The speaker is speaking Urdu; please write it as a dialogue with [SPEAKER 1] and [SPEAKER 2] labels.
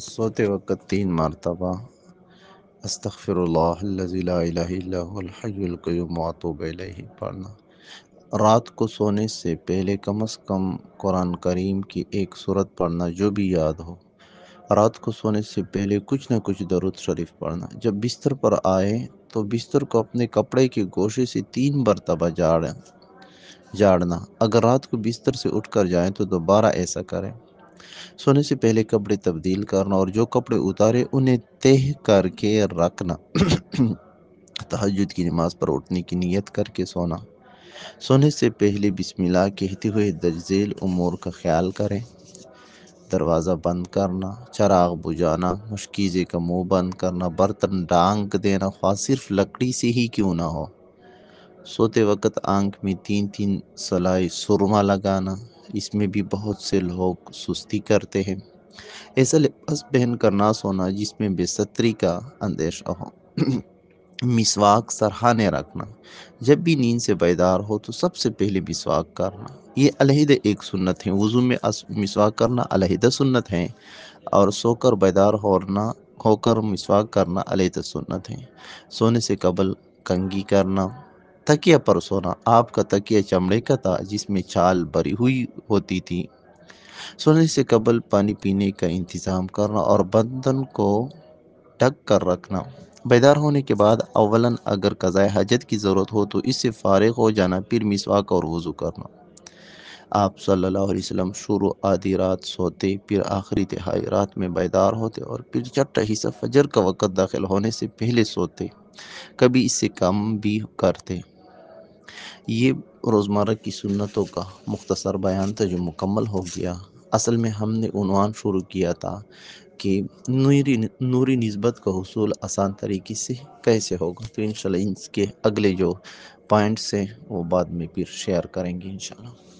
[SPEAKER 1] سوتے وقت تین مرتبہ۔ استغفر اللہ الذي لا الہ الا هو الحی القیوم واتوب الیہ۔ پڑھنا۔ رات کو سونے سے پہلے کم از کم قرآن کریم کی ایک صورت پڑھنا جو بھی یاد ہو۔ رات کو سونے سے پہلے کچھ نہ کچھ درود شریف پڑھنا۔ جب بستر پر آئے تو بستر کو اپنے کپڑے کے گوشے سے تین مرتبہ جاڑیں جاڑنا۔ اگر رات کو بستر سے اٹھ کر جائیں تو دوبارہ ایسا کریں۔ سونے سے پہلے کپڑے تبدیل کرنا اور جو کپڑے اتارے انہیں تہ کر کے رکھنا۔ تحجد کی نماز پر اٹھنے کی نیت کر کے سونا۔ سونے سے پہلے بسم اللہ کہتے ہوئے دجزیل امور کا خیال کریں۔ دروازہ بند کرنا، چراغ بجانا مشکیزے کا منہ بند کرنا، برتن ڈانگ دینا، خواہ صرف لکڑی سے ہی کیوں نہ ہو۔ سوتے وقت آنکھ میں تین تین سلائی سرما لگانا اس میں بھی بہت سے لوگ سستی کرتے ہیں۔ ایسا لباس پہن کر نہ سونا جس میں بے ستری کا اندیشہ ہو۔ مسواک سرحانے رکھنا۔ جب بھی نیند سے بیدار ہو تو سب سے پہلے مسواک کرنا۔ یہ علیحدہ ایک سنت ہے۔ وضو میں مسواک کرنا علیحدہ سنت ہے اور سو کر بیدار ہونا، ہو کر مسواک کرنا علیحدہ سنت ہے۔ سونے سے قبل کنگھی کرنا۔ تکیہ پر سونا۔ آپ کا تکیہ چمڑے کا تھا جس میں چال بری ہوئی ہوتی تھی۔ سونے سے قبل پانی پینے کا انتظام کرنا اور بدن کو ڈھک کر رکھنا۔ بیدار ہونے کے بعد اولاً اگر قضاء حاجت کی ضرورت ہو تو اس سے فارغ ہو جانا، پھر مسواک اور وضو کرنا۔ آپ صلی اللہ علیہ وسلم شروع آدھی رات سوتے، پھر آخری تہائی رات میں بیدار ہوتے اور پھر چٹا حصہ فجر کا وقت داخل ہونے سے پہلے سوتے۔ کبھی اس سے کم بھی کرتے۔ یہ روزمرہ کی سنتوں کا مختصر بیان تھا جو مکمل ہو گیا۔ اصل میں ہم نے عنوان شروع کیا تھا کہ نوری نوری نسبت کا حصول آسان طریقے سے کیسے ہوگا؟ تو انشاءاللہ ان کے اگلے جو پوائنٹس ہیں وہ بعد میں پھر شیئر کریں گے انشاءاللہ۔